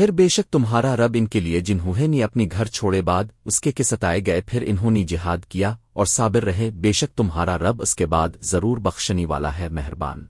پھر بے شک تمہارا رب ان کے لیے جنہوں نے اپنی گھر چھوڑے بعد اس کے کے ستائے گئے، پھر انہوں نے جہاد کیا اور صابر رہے، بے شک تمہارا رب اس کے بعد ضرور بخشنی والا ہے، مہربان۔